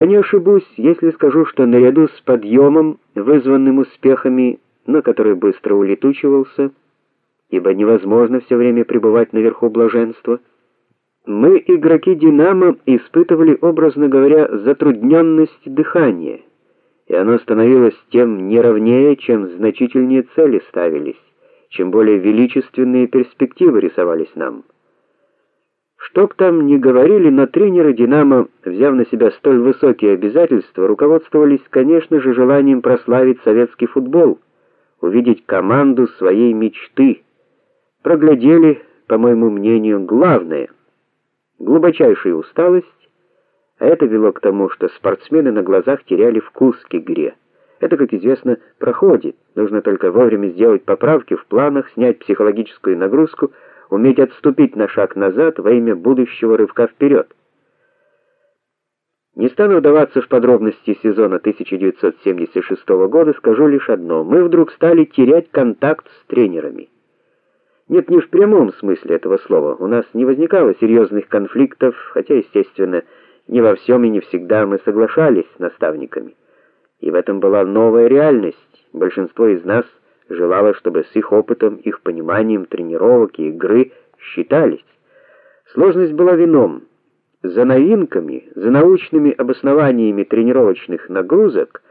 Я не ошибусь, если скажу, что наряду с подъемом, вызванным успехами, но который быстро улетучивался, ибо невозможно все время пребывать наверху блаженства, мы, игроки Динамо, испытывали, образно говоря, затрудненность дыхания, и оно становилось тем неровнее, чем значительнее цели ставились, чем более величественные перспективы рисовались нам. Что б там ни говорили, но тренеры Динамо, взяв на себя столь высокие обязательства, руководствовались, конечно же, желанием прославить советский футбол, увидеть команду своей мечты. Проглядели, по моему мнению, главное глубочайшая усталость, а это вело к тому, что спортсмены на глазах теряли вкус к игре. Это, как известно, проходит. Нужно только вовремя сделать поправки в планах, снять психологическую нагрузку уметь отступить на шаг назад во имя будущего рывка вперед. Не стану вдаваться в подробности сезона 1976 года, скажу лишь одно: мы вдруг стали терять контакт с тренерами. Нет, не в прямом смысле этого слова. У нас не возникало серьезных конфликтов, хотя, естественно, не во всем и не всегда мы соглашались с наставниками. И в этом была новая реальность. Большинство из нас желала, чтобы с их опытом, их пониманием тренировок и игры считались. Сложность была в ином. За новинками, за научными обоснованиями тренировочных нагрузок,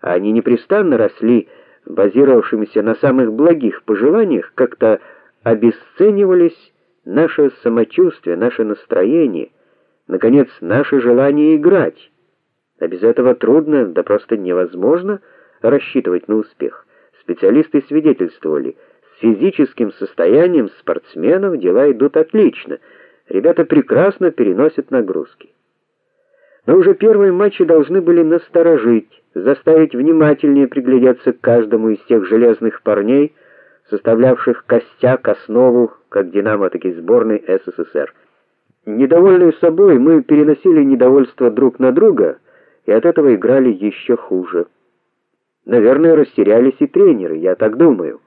они непрестанно росли, базировавшимися на самых благих пожеланиях, как-то обесценивались наше самочувствие, наше настроение, наконец, наше желание играть. А без этого трудно, да просто невозможно рассчитывать на успех. Специалисты свидетельствовали, с физическим состоянием спортсменов дела идут отлично. Ребята прекрасно переносят нагрузки. Но уже первые матчи должны были насторожить, заставить внимательнее приглядеться к каждому из тех железных парней, составлявших костяк, основу как Динамо, так и сборной СССР. Недовольные собой, мы переносили недовольство друг на друга, и от этого играли еще хуже. Наверное, растерялись и тренеры, я так думаю,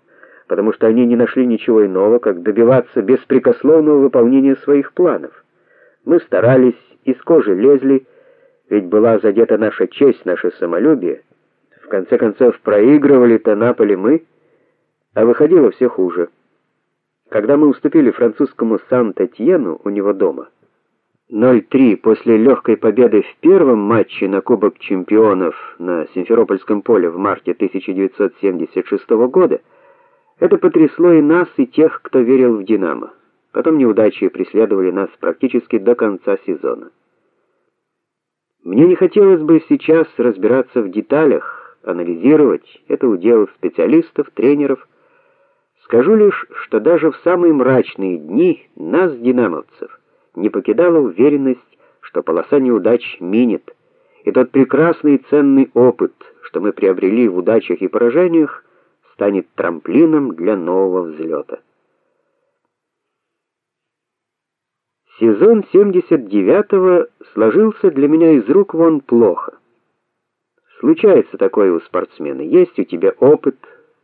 потому что они не нашли ничего иного, как добиваться беспрекословного выполнения своих планов. Мы старались, из кожи лезли, ведь была задета наша честь, наше самолюбие. В конце концов, проигрывали-то Наполе мы, а выходило все хуже. Когда мы уступили французскому Сан-Татьену у него дома, 0-3 после легкой победы в первом матче на Кубок чемпионов на Симферопольском поле в марте 1976 года, это потрясло и нас, и тех, кто верил в Динамо. Потом неудачи преследовали нас практически до конца сезона. Мне не хотелось бы сейчас разбираться в деталях, анализировать, это удел специалистов, тренеров. Скажу лишь, что даже в самые мрачные дни нас, динамовцев, не покидала уверенность, что полоса неудач минет, и тот прекрасный и ценный опыт, что мы приобрели в удачах и поражениях, станет трамплином для нового взлета. Сезон 79-го сложился для меня из рук вон плохо. Случается такое у спортсмена. Есть у тебя опыт,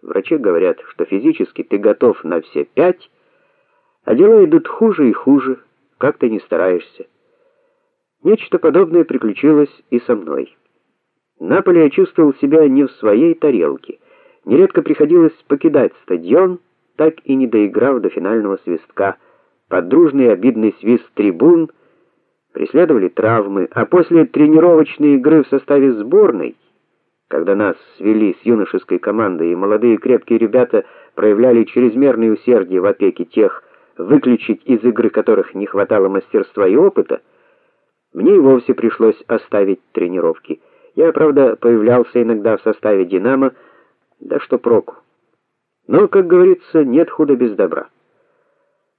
врачи говорят, что физически ты готов на все пять, а дела идут хуже и хуже как ты ни стараешься. Нечто подобное приключилось и со мной. Наполе я чувствовал себя не в своей тарелке. Нередко приходилось покидать стадион, так и не доиграв до финального свистка. Под дружный обидный свист трибун преследовали травмы, а после тренировочной игры в составе сборной, когда нас свели с юношеской командой, и молодые крепкие ребята проявляли чрезмерное усердие в опеке тех, выключить из игры которых не хватало мастерства и опыта, мне и вовсе пришлось оставить тренировки. Я, правда, появлялся иногда в составе Динамо, да что проку. Но, как говорится, нет худа без добра.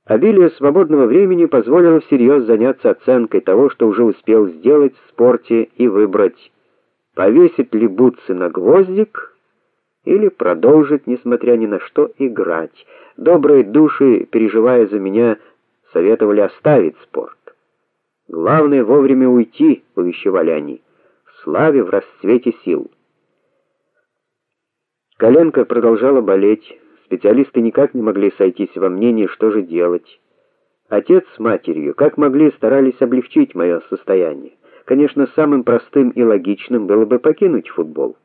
Обилие свободного времени позволило всерьез заняться оценкой того, что уже успел сделать в спорте и выбрать, повесить ли бутсы на гвоздик или продолжить, несмотря ни на что, играть. Добрые души, переживая за меня, советовали оставить спорт. Главное вовремя уйти, увещевали они, в славе, в расцвете сил. Коленка продолжала болеть. Специалисты никак не могли сойтись во мнении, что же делать. Отец с матерью, как могли, старались облегчить мое состояние. Конечно, самым простым и логичным было бы покинуть футбол.